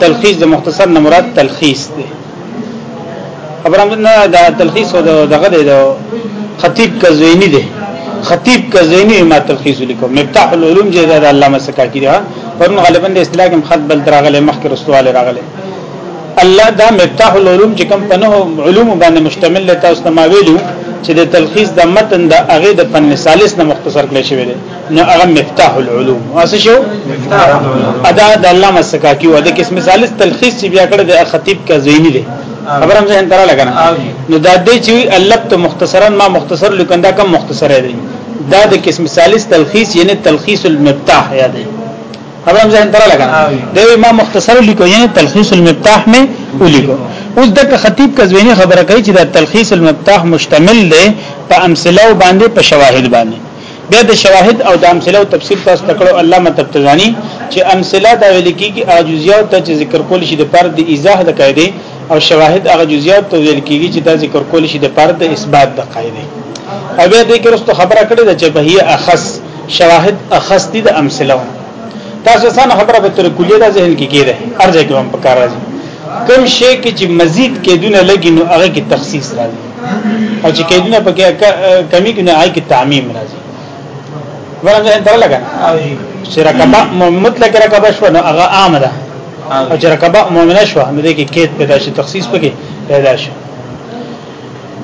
تلخیص د مختصر نه مراد تلخیص دی خبره نه دا تلخیص او دغه دی دا خطیب کزوینی دی خطیب کزوینی ما تلخیص لیکو مفتاح العلوم جې دا علامه سکاکی دا پرون غالبا د اصطلاح کې خط بل دراغله مخکې رسواله راغله الله دا مفتاح العلوم چې کوم پنه علوم باندې مشتمل لته اوس ما ویلو چې د تلخیص د متن د اغه د فن ثالث نه مختصر کړی شوی دی نو هغه مفتاح العلوم واسه شو ادا د علامه سکاکی و د قسم ثالث تلخیص چې بیا کړه د خطیب کا زینی دی خبرم ځین تر لګنه نو دا دې چې الف ته مختصرا ما مختصر لیکندا کم مختصر دی دا د قسم ثالث تلخیص یعنی تلخیص المفتاح یاد دی خبرم ځین تر لګنه دا ما مختصر لیکو یعنی تلخیص المفتاح می ولیکو اوس د خطیب کا زینی خبره کوي چې دا تلخیص المفتاح مشتمل دی په امثله باندې په شواهد باندې بیا د شواهد او د امثله او تفصیل تاسو تکړه علامه تبتزانی چې امثله دا ویل کیږي هغه جزئیات ته چې ذکر کول شي د پر د ایزه د قاعده او شواهد هغه جزئیات ته ویل کیږي چې دا ذکر کول شي د پر د اثبات د قاعده او بیا دې کرستو خبره کړې ده چې به هي اخص شواهد اخص دي د امثله تاسو څنګه خبره به تر کلیه د ذهن کې کېده ارزه کوم په کار راځي کوم شی کې چې مزید کېدونه لګي نو هغه کې تخصیص راځي او چې کېدنه پکې کمی کنه آی کې تعمیم راځي ورنه انتر لګا چې رکبه مطلق رکبه شو نو هغه عام ده او چې رکبه مؤمنه شو نو دې کې کېد پیدا شي تخصیص پکې پیدا شي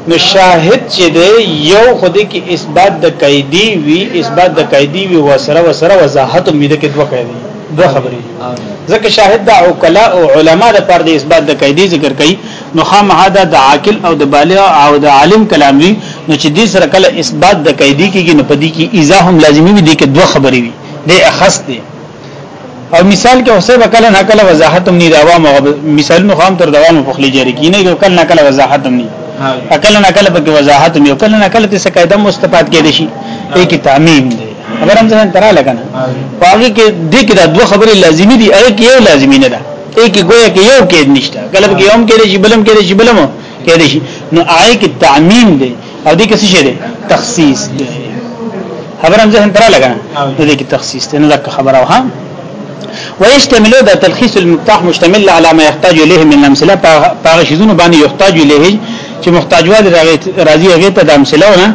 نو شاهد چې دی یو خودی کې اثبات د قیدی وی اثبات د قیدی وی وسره وسره وضاحت امید کې دوه قیدی دوه خبرې ځکه شاهد د عقلا او علما د پر د اثبات د قیدی ذکر کوي نو خامها دا د عاقل او د بالغ او د عالم کلام وی نو چې دې سره کله اثبات د قیدی کېږي نو پدې کې ایزا هم لازمی وي دي کې دوه خبرې وي د اخص دي او مثال کې اوسه وکړه نه کله وضاحت هم نه راوام مثالونو خام تر دوام په خلی جاری کینه یو کله نه کله وضاحت هم نه اکل نه کله په وضاحت هم یو کله نه کله څه قاعده مستفاد کې دي شي دې کې تعمیم دي خبر هم ځان ترا لګنه باقي کې دې کې دا دوه خبرې لازمی دي هغه کې یو لازمی نه ده ای کی گویا کې یو کې نشته کله کې یوم کې شي بلم کې شي بلم کې شي نو آی کې تعمیم دی او دې کې څه شي دی تخصیص دی خبر هم ذهن ترا لګا نو دې کې تخصیص دی نو دا خبره وها ويشتمل ده تلخيص المفتاح مشتمل على ما يحتاج اليه من الامثله باغ شذون باندې يحتاج اليه چې محتاج واد راځي هغه ته د امثله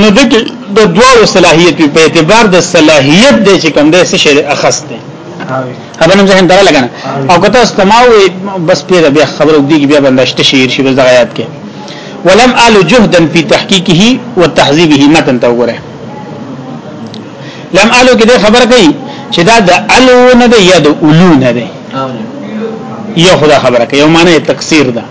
نو د د دواړو صلاحیت په اعتبار د صلاحیت د چې کوم د څه شی اخص دی هغه نن ځین دره لګنه او کته استماو بس پیره بیا خبرو دی بیا بندشت شعر شی بس د غیات کې ولم ال جهدا فی تحقیقه وتهذیبه متن ته وګوره لم الو کې خبر کوي چې دا د الو نه دی یا د اولو نه دی یو خدا خبره کوي یو معنی تکثیر ده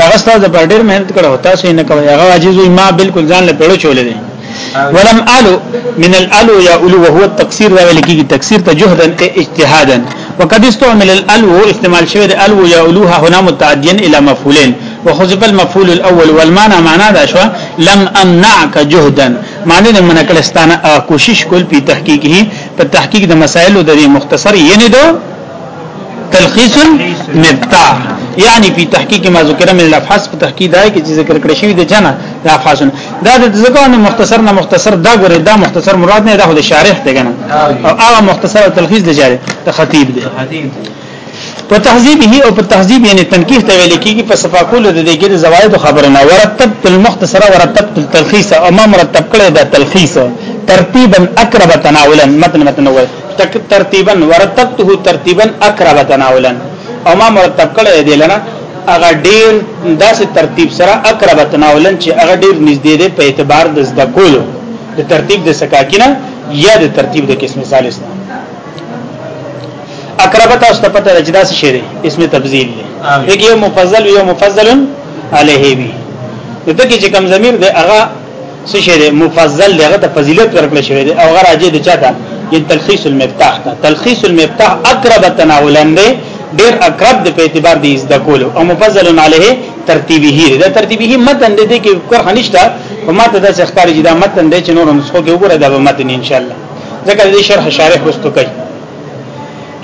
هغه ستاسو پر ډیر مهنت کړو تاسو یې نه کوي هغه عاجز وي ما بالکل ځان له پیړو چولې دي ولم الو من الالو یا الو وهو التقصير ویل کیږي تقصير ته جهدا اجتهادا وقد استعمل الالو استعمال شوی د الو یا الوها هنا متعديا الى مفعولين وخذف المفعول الاول والمعنى معنا دا شو لم امنعك جهدا معنی نه منکل استانه کوشش کول په تحقیق هی په تحقیق د مسائل د مختصر یې نه دو تلخیص المبتاع یعنی په تحقیق ما ذکر من الافحاص په تحقیق دای کی چې ذکر کړی شوی د جنہ د افحاص دا د ذکر نه مختصر نه مختصر دا ګوره دا مختصر مراد نه دا د شارح دی کنه او هغه مختصر او تلخیص د جاره د خطیب دی په تهذیب هی او په تهذیب یعنی تنقیح ته ویل کیږي په صفاقول د دې کې زواید خبره نه ورتب المختصر ورتب التلخیص او ما مرتب کړی دا تلخیص ترتیبا اقرب تناولا متن متن وای تک ترتیبا ورتبته ترتیبا اقرب تناولا او ما مرتب کړی دی لنه هغه ډیر داسې ترتیب سره اقرب تناولا چې هغه ډیر نږدې دی په اعتبار د زده کولو د ترتیب د سکاکینه یا د ترتیب د قسم ثالث اقرب تاسو ته پته ده چې داسې شی دی اسم تبذیل دی یو مفضل یو مفضل علیه وی دغه چې کم ضمیر دی هغه څه شی دی مفضل دی هغه ته فضیلت ورکړل شوی دی او غراجه دی چاته یل تلخیص المفتاح ته تلخیص المفتاح اقرب تناولا دی ډیر اقرب دی په اعتبار دی از د کول او مفضل علیه ترتیبی هی دا ترتیبی هی متن دی کې کور خنشتا په ماته د ښکاری جدا متن دی چې نور نسخو کې وګوره دا به متن ان شاء الله ځکه دې شرح شارح وستو کوي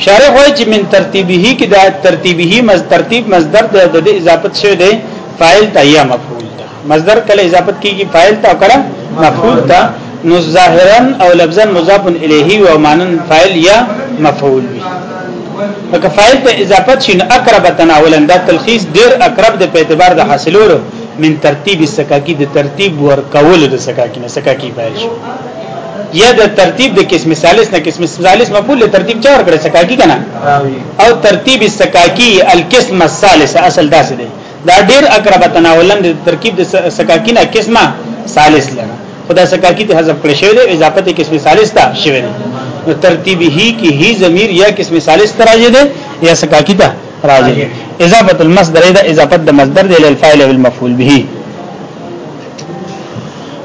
شارح وایي چې من ترتیبی هی کې دا ترتیبی هی مز ترتیب مصدر د اضافت شوی دی فاعل ته یا مفعول مصدر کله اضافت کیږي فاعل ته کړه مفعول ته نو ظاهرا او لفظا مضاف الیه او معنی فاعل یا مفعول وي که فاعل ته اضافت شي نو اقرب تناولا دا تلخیص ډیر اقرب د په اعتبار د حاصلولو من ترتیب السکاکی د ترتیب ور کول د سکاکی نه سکاکی فاعل شي یا د ترتیب د قسم ثالث نه قسم ثالث مفعول له ترتیب چا ورکړي سکاکی کنه او ترتیب السکاکی القسم الثالث اصل داسې دی دا ډیر اقرب تناولن د ترکیب د سکاکین قسمه ثالث لره خدا سکاکی ته حذف کړی شوی دی اضافه ته قسم ثالث ته شوی دی نو ترتیبه کې هی ضمیر یا قسم ثالث ته راځي دی یا سکاکی ته راځي دی اضافه المصدر دا اضافه د مصدر دی للفاعل او المفعول به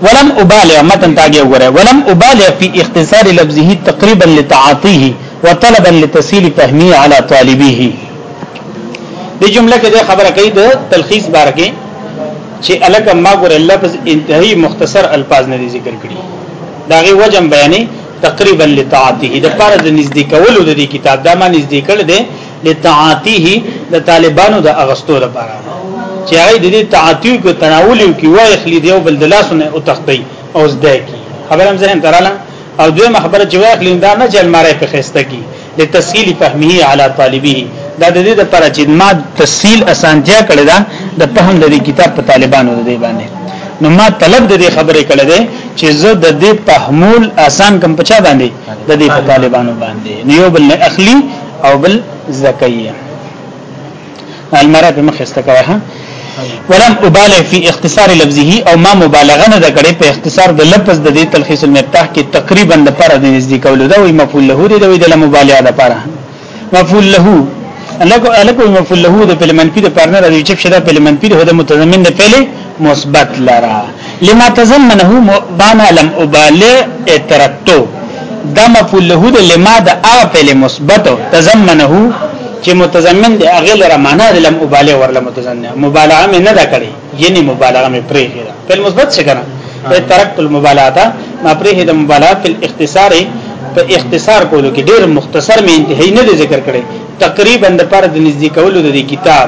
ولم ابالغ متن تاګه وګوره ولم ابالغ فی اختصار لفظه تقریبا لتعاطیه وطلبا لتسهيل فهمه على طالبه دې جمله کې دا خبره کوي د تلخیص بارکه چې الک ما ګور لفظ انتهایی مختصر الفاظ نه ذکر کړي دا غي وجم بیانې تقریبا لطاعته د پاره د نږدې کولو د دې کتاب دا ما نږدې کړ دې لطاعته د طالبانو د اغستو لپاره چې هغه د دې تعاتیو کو تناول کی وای خلی دیو بل دلاسونه او تختی او زده کی خبرم ذهن تراله او دوی مخبره چې وای خلی دا نه چې الماره په خسته کی لتسهيل فهمه على طالبه دا د دې لپاره چې ما تسهيل اسانتیا کړی دا د فهم د دې کتاب په طالبانو د دې باندې نو ما طلب د دې خبرې کړې ده چې زه د دې فهمول آسان کم پچا باندې د دې په طالبانو باندې نو یو بل نه اخلي او بل زکیه المره په مخ استه کوي ها ولم ابالغ فی اختصار لفظه او ما مبالغه نه کړې په اختصار د لفظ د دې تلخیص المفتاح کې تقریبا د پر د نږدې کولو دا وی مفعول له دې د ویدل مبالغه ده پر مفعول له الکو الکو مفعول له د په منفي د پر نه راځي چې شدا په منفي د متضمن د پهله مثبت لرا لما تزمنه بانا لم ابالغ اترتو دا مفعول له د لما د هغه فعل مثبت تزمنه چې متضمن دی هغه لره معنا د لم ابالغ ورله متضمن مبالغه مې نه دا کړې یعنی مبالغه مې پرې کړه فعل مثبت څه کنه ترکت المبالغه ما پرې د مبالغه په اختصار په اختصار کولو کې ډېر مختصر مې انتهایی نه ذکر کړي تقریبا د پر د نږدې کولو د کتاب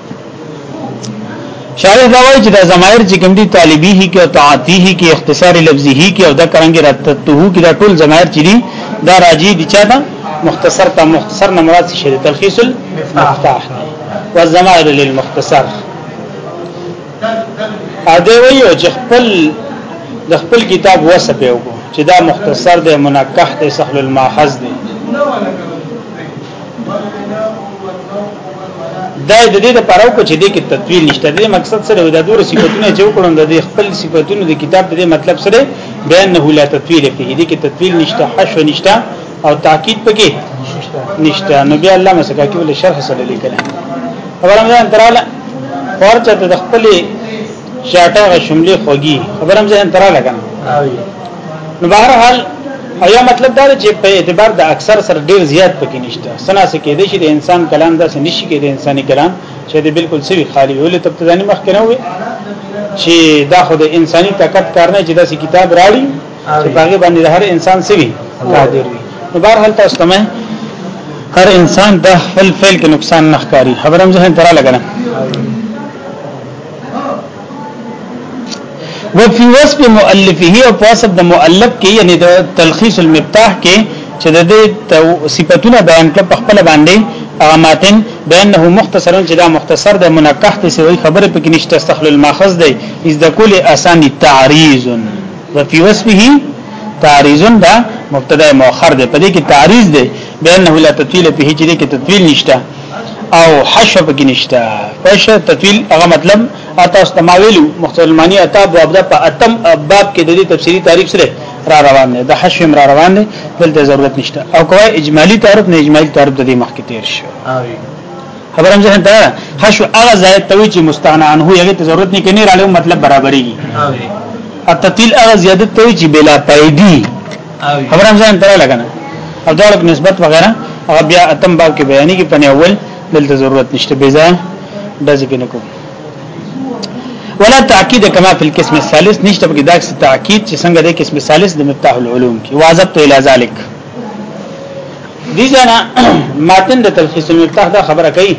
شاعر دا وایي چې دا ضمائر چې کوم دي طالبي هي کې او تعاتی هي کې اختصار لفظي هي کې او دا کرانګي راتته هو کې دا ټول ضمائر چې دي دا راجي دي چا دا مختصر تا مختصر نه مراد شي تلخیص المفتاح والضمائر للمختصر ا دې وایي چې خپل د خپل کتاب وسه په وګو چې دا مختصر دی منکح دی سهل الماحز دی دا د دې لپاره وکړو چې دې کې تطویل نشته دې مقصد سره ودا دور صفاتونه چې وکړو د دې خپل صفاتونو د کتاب د مطلب سره بیان نه ولا تطویل فيه دې کې تطویل نشته حشو نشته او تاکید پکې نشته نو بیا الله مسکا کې ول شرح سره لیکل او رمضان تراله ورته د خپل چې اټه شملې خوږي خبرم ځین ترا لګنه نو بهر حال او یا مطلب دا چې په اعتبار د اکثر سره ډیر زیات پکې نشته سنا سه کې دي چې د انسان کلام داسې نشي کې د انساني کلام چې د بالکل سوي خالی ولې تب ته ځاني مخ کنه وي چې دا خو د انساني طاقت کار نه چې داسې کتاب راړي چې باغې باندې هر انسان سوي قادر وي نو بهر حال تاسو ته هر انسان د خپل فعل کې نقصان نه ښکاری خبرم ځه ترا لګنه وفي وصف مؤلفه او وصف د مؤلف کې یعنی د تلخیص المفتاح کې چې د دې صفاتونه بیان کړ په خپل باندې هغه ماتن بانه مختصرا چې دا مختصر د منکح ته سوی خبره پکې نشته استخل الماخذ دی از د کل اسان تعریض وفي وصفه تعریض دا مبتدا مؤخر دی په دې کې تعریض دی بانه لا تطویل په هیڅ دې کې تطویل نشته او حشو پکې نشته پښه تفیل هغه مطلب اته استماویلو مختلمانی اته ابواب ده په اتم باب کې د دې تفسیری تعریف سره را روان دي د حشو را روان دي دلته ضرورت نشته او کوه اجمالی تعریف نه اجمالی تعریف د دې مخکې تیر شو خبرم ځه دا حشو هغه ځای ته چې مستانه انه یغه ته ضرورت نه کني راړو مطلب برابرېږي اتتیل هغه زیادت ته چې بلا پایدی خبره هم ځان تراله کنه او دا په نسبت وغیرہ هغه بیا اتم باب کې بیانې کې پنه اول دلته ضرورت نشته بې ځای دځې کې نکو ولا تاکید کما فی القسم الثالث نشته په داکس تاکید چې څنګه د قسم الثالث د مفتاح العلوم کې واجب ته الی ذلک دي جنا ماتن د تلخیص مفتاح دا خبره کوي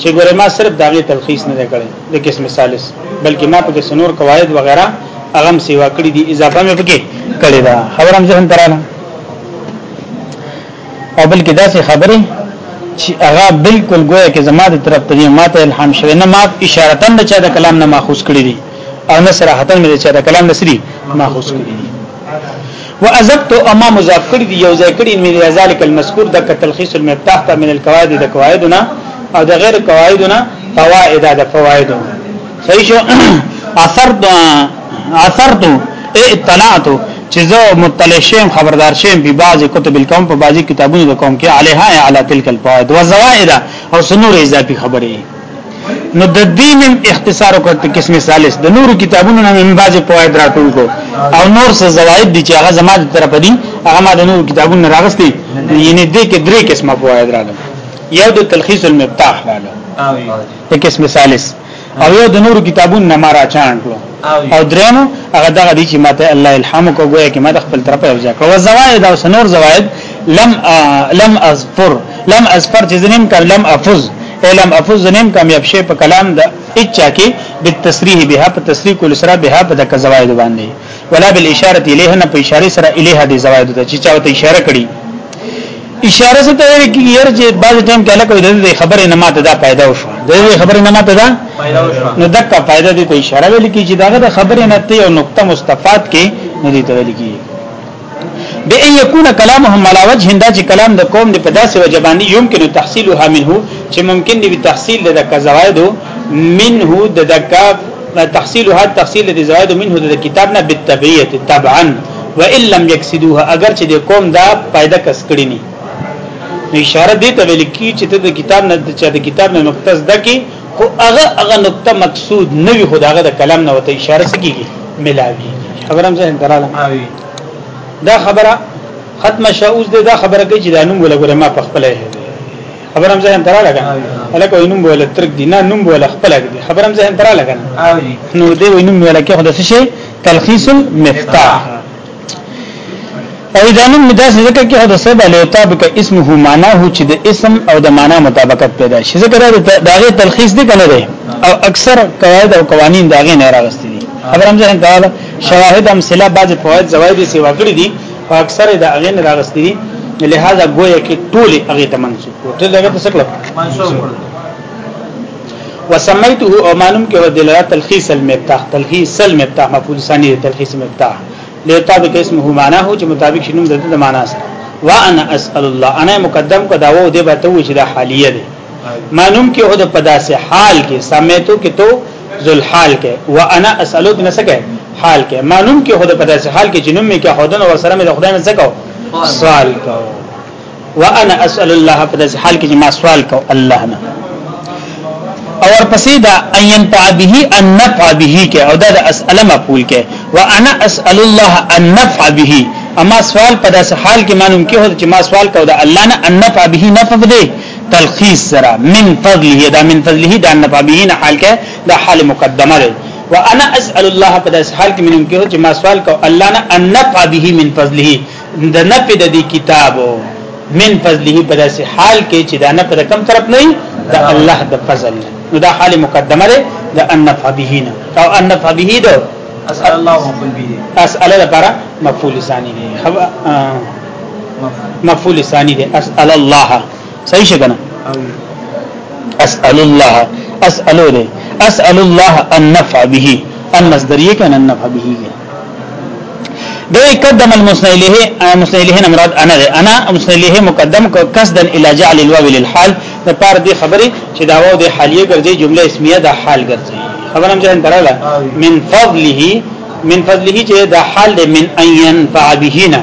چې ګوره ما صرف داغه تلخیص نه کړي د قسم الثالث بلکې ما په سنور قواعد وغیرہ هغه هم سیوا کړی دي اضافه مې پکې کړی دا خبرم ځهن تراله او بلکې دا څه خبره چې هغه بالکل ګویا کې زما د طرف ته ماته الهام شوی نه ما اشاره تن د چا د کلام نه ماخوذ کړی دي او نه صراحتن مې د چا د کلام نسری ماخوذ کړی دي وازبت اما مضاف کړی دی یو ځای کړی مې ذالک المذکور د تلخیص المفتاح ته من القواعد د قواعدنا او د غیر قواعدنا فوائد د فوائدنا صحیح شو اثر اثر تو اطلاعت چې زه مطلع شیم خبردار شیم په بعض کتب القوم په بعضی کتابونو د قوم کې علیها علی تلک الفوائد و زوائد او سنور اضافي خبرې نو د دین اختصار او قسم ثالث د نور کتابونو نه من بعض فوائد راټول کو او نور څه زوائد دي چې هغه زما د طرف دي هغه ما د نور کتابونو راغستي یعنی دې کې درې قسمه فوائد راغلي یو د تلخیص المفتاح راغلي او قسم ثالث او یو د نورو کتابونو نه مارا چان کړو او دریم هغه دغه دي چې ماته الله الهام کوی کې ماته خپل طرف یو ځای کړو زواید او سنور زواید لم لم اذفر لم اذفر چې زنیم کړ لم افز لم افز زنیم کامیاب شي په کلام د اچا کې بالتصریح بها په تصریح کول سره بها په دغه زواید باندې ولا بالاشاره الیه نه په اشاره سره الیه د زواید ته چې چاته اشاره کړي اشاره څه ته ویل کیږي یار چې بعض ټیم کې الکه د خبرې نه ماته دا پیدا وشو د خبرې نه ماته دا پیدا وشو نو دغه پیدا دي ته اشاره ویل کیږي چې داغه د خبرې نه ته یو نقطه مستفاد کې نه دي ته ویل کیږي به ان یکون کلامهم علی وجه دا چې کلام د قوم د پداسه وجبانی یمکن تحصیلها منه چې ممکن دی تحصیل د کزوایدو منه د دکا تحصیلها تحصیل د زوایدو منه د کتاب نه بالتبعیه تبعا و ان لم یکسدوها اگر چې د قوم دا پیدا کس کړی نه نو اشاره دې ته ویل کی چې د کتاب نه چې د کتاب نه نقطه زده کی خو هغه هغه نقطه مقصود نه وي خداغه د کلام نه وته اشاره سکیږي ملاوي خبرم زه دراله دا خبره ختم شاوز دې دا خبره کوي چې دا نوم ولګره ما په خپل هه خبرم ځان ترا لګا الکه وینم بوله ترک دی نه نوم بوله خپل دی خبرم ځان ترا لګا نو دی وینم بوله کې خدای شي تلخیص المفتاح او دا نوم مداس ذکر کې خدای سبا له مطابق اسمه معنا هو چې د اسم او د معنا مطابقت پیدا شي ذکر دا غي تلخیص دی کنه دی او اکثر قواعد او قوانین دا غي نه راغستي دي خبرم ځان ترا شواهد امثله بعض فواید زوایدی سیوا کړی دي په اکثر د هغه نه راغستې دي لہذا گویا کې ټول هغه ته منسوب کړو ته دغه څه کړو منسوب کړو وسمیته او معلوم کې ودلالت تلخیص المفتاح تلخیص المفتاح مفعول ثانی تلخیص المفتاح لطابق اسمه معناه چې مطابق شنو د معنا سره وانا اسال الله انا مقدم کو داوو دی به ته چې دا حالیه ده مانوم کې هو د پداسه حال کې سمېتو کې تو ذل حال کې وانا اسالو بن سکه حال کې مانوم کې هو د پداسه حال کې جنوم کې خودن او سره مې د خدای نه سکو سوال کو وانا اسال الله پداسه حال کې ما سوال کو الله نه او پسې دا اين به ان نفع به کې او دا د اسئله مقبول کې وانا اسال الله ان نفع به اما سوال پداسه حال کې مانوم کې هو چې ما سوال کو دا الله نه ان نفع به نفع دې تلخیص سره من فضله دا من فضله دا نتابعین حال کې دا حال مقدمه ده وانا اسال الله په داس حال کې منم کې چې ما سوال کو الله نه ان نفع به من فضله د نفع د دې کتابو من فضله په داس حال کې چې دا نه پر کم طرف نه دا الله د فضل نو دا حال مقدمه ده د ان نفع به نه او ان نفع به ده اسال الله مفعول به اسال لپاره مفعول ثاني دی مفعول ثانی دی اسال الله صحیح شګنه اسال الله اسال دی اسال الله النفع به المصدریه کنه النفع به د قدم المسند الیه مسند الیه مراد انا ده انا مسند الیه مقدم کو قصدا الی جعل الواو للحال د پار دی خبره چې دا واو د حالیه ګرځي جمله اسمیه د حال ګرځي خبرم ځان دراله من فضله من فضله چې دا حال من ان ينفع بهنا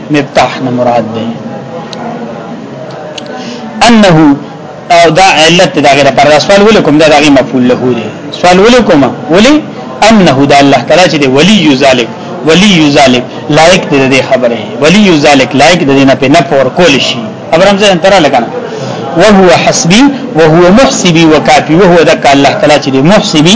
مفتاح نه مراد ده انه او دا علت دا غیر پر سوال ولکم دا دغه مفعول له دی سوال ولکم ولی انه دا الله تعالی چې ولی ذالک ولی ذالک لایق دی د خبره ولی ذالک لایق دی نه په نه پور کول شي ابرام زه انتره لګنه وهو حسبي وهو محسبي وكافي وهو ذاك الله تعالی چې محسبي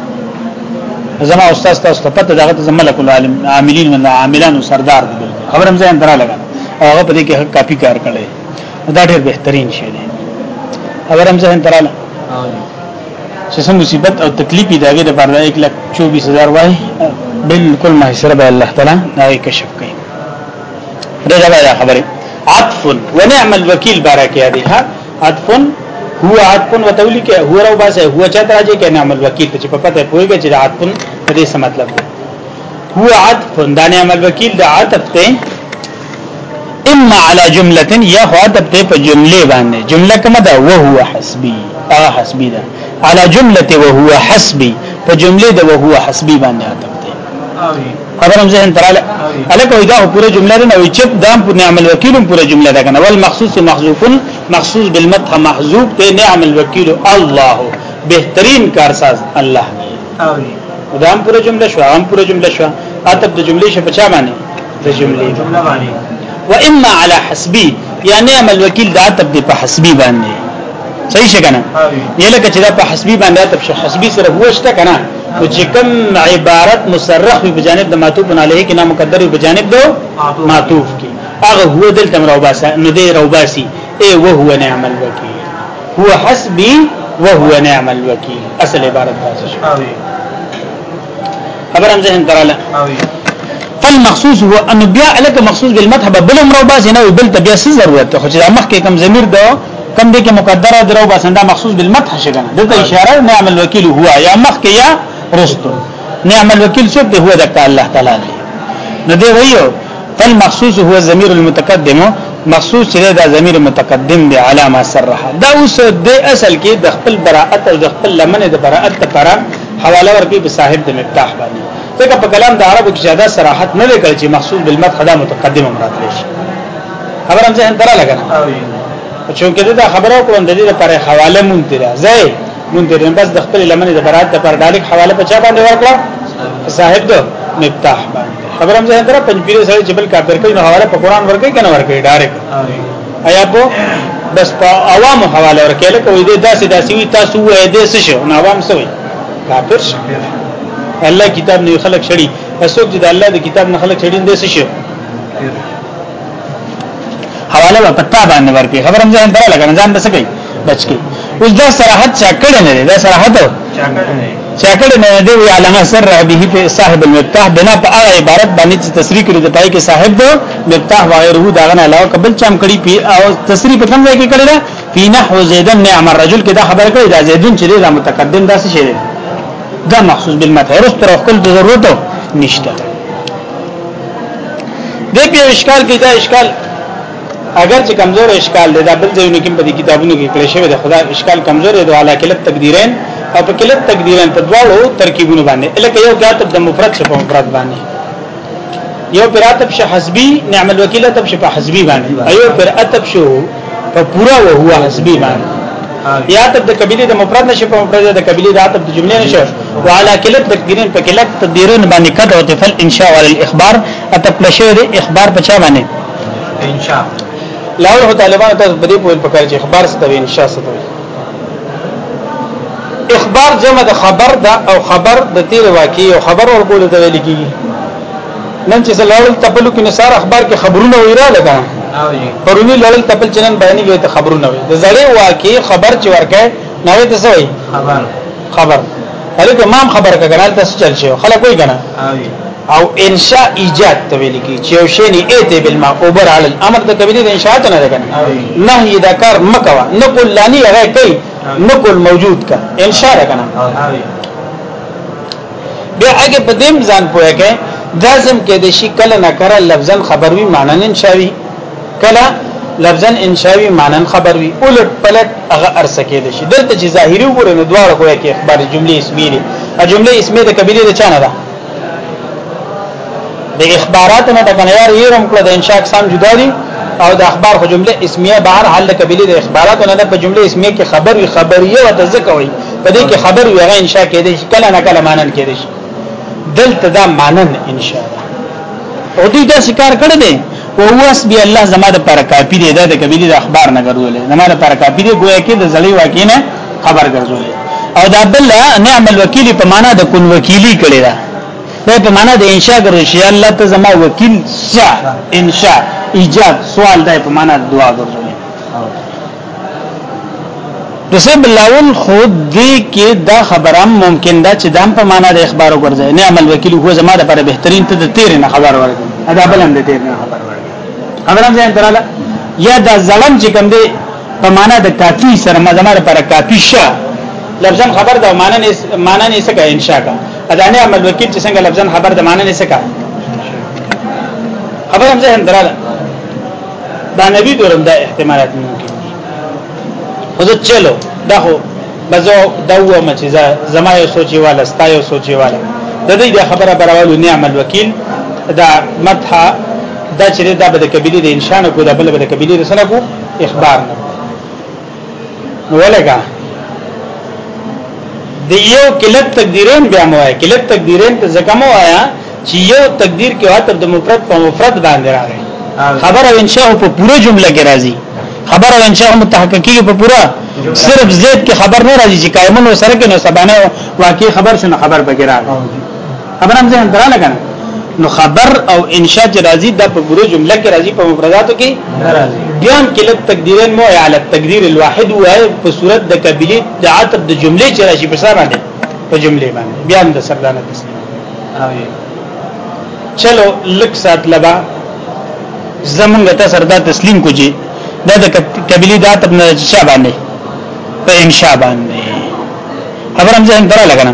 زما استاد تاسو ته پته دغه ته ملک العالم عاملین من عاملان او سردار دی خبرم ځین درا لګا هغه په دې کې حق کاپی کار کړي دا ډېر بهترین شی دی خبرم ځین درا لګا چې سم مصیبت او تکلیف دی هغه د پرده 1 لک 24000 وای بالکل ما سره به الله تعالی دا کشف کوي دا دا خبره عطف ونعم الوکیل بارکه دی ها عطفن هو عطفن وتولی کې هو راو باسه هو چا راځي کې نعمل وکیل چې په پته پويږي چې عطفن په دې څه مطلب دی هو عطفن دا نعمل وکیل د عطف ته اما على جمله یا هو عطف ته په جمله باندې جمله کومه ده وهو حسبي اه حسبي ده على جمله وهو حسبي په جمله ده وهو حسبي باندې عطف خبرم ذهن تراله الکه دا پوره جمله نه وي چې دام په نعم الوکیل پوره جمله ده کنه ول مخصوص محذوف مخصوص بالمدح محذوف ته نعم الوکیل الله بهترین کارساز الله دام پوره جمله شو هم پوره جمله شو اتب د جملې شپ چا باندې د جملې جمله باندې و اما على حسبي یا نعم الوکیل دا اتب د په حسبي باندې صحیح شګنه یلکه چې دا په حسبي باندې اتب شو حسبي سره هوښته کنه خو چې کوم عبارت مصرح وي په جانب د معطوف علیه کې نه مقدر وي په جانب د معطوف کې هغه هو دلته روباسه نو دی روباسي اي وهو نعم الوکیل هو حسبي وهو نعم الوکیل اصل عبارت تاسو شو خبر هم ذهن تراله فالمخصوص هو ان بیا الک مخصوص بالمذهب بل امر باز نه بل بیا څه ضرورت خو چې مخکې کم ضمیر دا کم دې کې مقدر او درو بسن دا مخصوص بالمدح شګنه دته اشاره نعم الوکیل هو یا مخ کې یا رستو نعم الوکیل څوک دی هو د الله تعالی دی نو دی ویو فالمخصوص هو الضمير المتقدم مخصوص چې دا ضمیر متقدم دی علامه سره دا اوس د اصل کې د خپل براءت او د خپل لمن د براءت لپاره حواله ورکړي په صاحب د مفتاح باندې ځکه په کلام د عربو کې زیاده صراحت نه لري چې مخصوص بالمدح دا متقدم مراد لشي خبر هم ځان تر لګنه چونکه دا خبره کړم د دې لپاره حواله مونږ ته راځي مونږ ته بس د خپل لمنې د برات لپاره ډالک حواله په چا باندې ورکړه صاحب دو مفتاح باندې خبر هم ځان تر پنځپیر سره جبل کافر کوي نو حواله په قران ورکړي کنه ورکړي ډایرک ایا په بس په عوام حواله ورکړي لکه وې داسې داسې وي تاسو وې دې څه شو نو عوام څه وي کافر شي الله کتاب نه خلق شړي هڅوک چې د الله د کتاب نه خلق شړي دې څه شي حواله په پتا باندې ورکړي خبرم ځان دره لګا ځان بس کوي بچ کی اوس دا صراحت چا کړی نه دی دا صراحت چا کړی نه دی وی علامه سر به په صاحب المفتاح بنا په هغه عبارت باندې چې تصریح کړی دی پای کې صاحب دو مفتاح وغیره دا غنه علاوه قبل چم کړی پی او تصریح په کوم ځای کې کړی دا فی نحو زیدن نعم الرجل کې دا خبر کړی دا زیدن چې دا متقدم دا څه شی دی دا مخصوص بالمتعرف تر خپل ضرورت نشته دې په اشکال کې دا اشکال اگر چې کمزور اشکال دی دا بل ځایونه کې په دې کتابونو کې کړی شوی دی خدا اشکال کمزور دی علا کلت تقدیرین او په کلت تقدیرین په دواړو ترکیبونو باندې الکه یو کاتب د مفرد څخه مفرد باندې یو پر اتب شه حسبی نعم الوکیل اتب شه په حسبی باندې ایو پر اتب شو په پورا او هو حسبی باندې یا تب د قبیله د مفرد نشه په مفرد د قبیله د عتب د جمله نشه وعلى کلت د ګرین په کلت تدیرون باندې کده او تفل انشاء ول الاخبار عتب نشه د اخبار په چا باندې انشاء لاول هو طالبان ته بده په پکار چې اخبار ستوي انشاء ستوي اخبار جمع د خبر دا او خبر د تیر واقعي او خبر ورکول د ویل کیږي نن چې لړل تپلو کې نثار اخبار کې خبرونه ویرا لګا پرونی لړل تپل چنن بیانې وي ته خبرونه وي د زړې واکه خبر چې ورکه نه وي تاسو وي خبر خبر هلکه مام خبر کګنال تاسو چل شي خلک وي کنه او انشاء ایجاد ته ویل کی چې یو شی نه ایته بالما اوبر علی الامر د کبیره د انشاء ته نه کنه نهی دا کار مکوا نقل لانی هغه کوي نقل موجود کا انشاء کنه بیا هغه په دیم ځان پوهه کې دازم کې د شي کله نه کړه لفظا خبر وی معنی نه شوی کله لفظا انشاوی معنی خبر وی اولټ پلټ هغه ارس کې دي دلته چې ظاهري وګورئ نو دواړه کوی کې اخبار جمله اسمیه دي جمله اسمیه د کبیره د چانه ده د اخبارات نه د کنيار یې رم کړو د انشاء اقسام جدا دي او د اخبار خو جمله اسمیه بهر حال د قبيله د اخبارات نه په جمله اسمیه کې خبر وي خبريه او تذکر وي په دې کې خبر وي هغه انشاء کې دي کله نه کله مانن کې دي دلته دا مانن انشاء او دې دا شکار کړی دی او واس بیا الله زما د پر کاپی دی د قبيله د اخبار نه ګرځولې زما د پر کاپی دی ګویا کې د زړی واقع نه خبر ګرځولې او دا بل نعم الوکیل په معنا د کن وکیلی کړی دا دا په معنا د انشاء ګرځي چې الله ته زما وکیل شا انشاء ایجاب سوال دا په معنا د دعا ګرځي دوسم بلاول خود دی کې دا خبره ممکن ده چې دام په معنا د اخبار ورځي نه عمل وکیل هو زما د پر بهترین ته د تیر نه خبر ورګي ادا بلند تیر نه خبر ورګي خبرم ځین تراله یا دا ظلم چې کوم دی په معنا د کافی سره ما زماره پر کافی شه لفظا خبر د معنا نه معنا نه سکه انشاء کا ادانه عمل وکیل چې څنګه لفظا خبر د معنا نه سکه خبر هم ذهن دراله دا نبی دورم دا احتمالات ممکن وزه چلو دا هو بزو دا و ما چې زما یو سوچي والا ستا یو سوچي والا د دې د خبره براولو نعم الوکیل دا مدح دا چې دا به د کبیله د انشان کو دا بل به د کبیله رسنه کو اخبار نه ولګا د یو کلت تقدیرین بیا مو وای کلت تقدیرین ته ځکه مو وایا چې یو تقدیر کې واتر د مفرد په مفرد باندې راغی خبر او انشاء په پوره جمله کې راځي خبر او انشاء متحققي په پوره صرف زید کې خبر نه راځي چې قائمن سره کې نو سبانه واقعي خبر شنه خبر بګرا خبر هم ځان درا لګنه نو خبر او انشاء چې راځي د په پوره جمله کې راځي په مفرداتو کې ناراضي بیا هم کله تقدیرین مو علی تقدیر الواحد وای په صورت د کبیلی د عتب د جمله چې راشي په سره باندې په جمله باندې بیا هم د سردانه تسلیم چلو لک سات لبا زمونږ ته سردا تسلیم کوجی دا د کبیلی د عتب نه شا باندې په انشاء باندې خبر هم ځین تر لګنه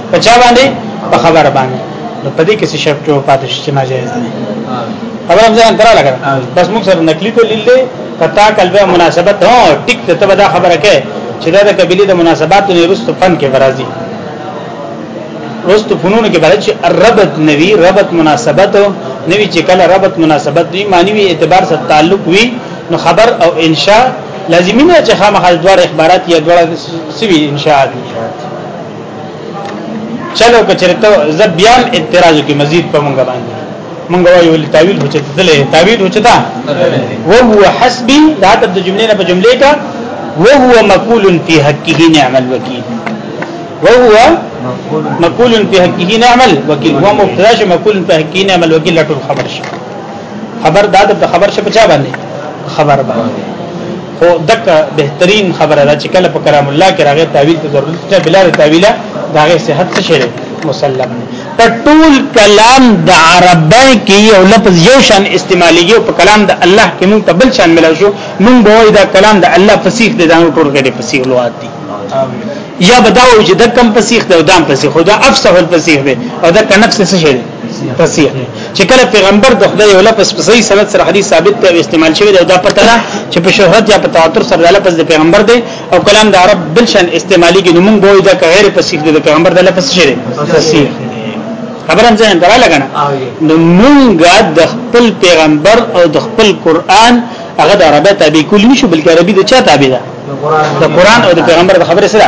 په چا باندې په خبر باندې نو په دې کې څه شرط او پاتې شي چې ناجایز دي خبر هم ځان ترا لګا بس موږ سره نقلی ته لیلې کتا کلبه مناسبت هو ټیک ته به دا خبره کې چې دا د قبيله د مناسباتو نه رست فن کې برازي رست فنون کې برازي چې ربط نوي ربط مناسبت نوي چې کله ربط مناسبت دی معنی وی اعتبار سره تعلق وي نو خبر او انشاء لازمي نه چې خامخا دوه اخبارات یا دوه سوي انشاءات چلو کچرته ز بیا اعتراض کی مزید په مونږ باندې مونږ وایو ول تعویل هوچت دله تعویل هوچتا او هو حسبی دا د جملې نه په جملې کا او هو مقول فی حقه نعم الوکیل او هو مقول فی حقه نعم الوکیل هو مبتدا ش مقول فی حقه نعم الوکیل ټول خبر شي خبر دا د خبر ش په چا باندې خبر باندې خو دغه بهترین خبره ده چې کله په کلام الله کې راغی تعویل ته ضرورت ته بلا تعویله داغه صحت څه شي مسلم په ټول کلام د عربی کې یو لفظ یو شان استعمالېږي او په کلام د الله کې موږ ته بل شان ملو شو موږ به وایو دا کلام د الله فصیح دی دا ټول کې فصیح لوات دي یا بداو چې د کم فصیح دی او دام فصیح خدا افصح الفصیح دی او دا کنفس څه شي فصیح چې کله پیغمبر د خدای یو لفظ په صحیح سند سره حدیث ثابت ته استعمال شوی دا پته ده چې په شهرت یا په تواتر سره د لفظ د پیغمبر دی او کلام د عرب بل شان استعمالي کې نوم بوي دا غیر فصیح دی د پیغمبر د لفظ شری فصیح خبر هم ځان درا لګنه نو مونږه د خپل پیغمبر او د خپل قران هغه د عربی تابع کول نشو بلکې عربي د چا تابع ده د قران او د پیغمبر د خبره سره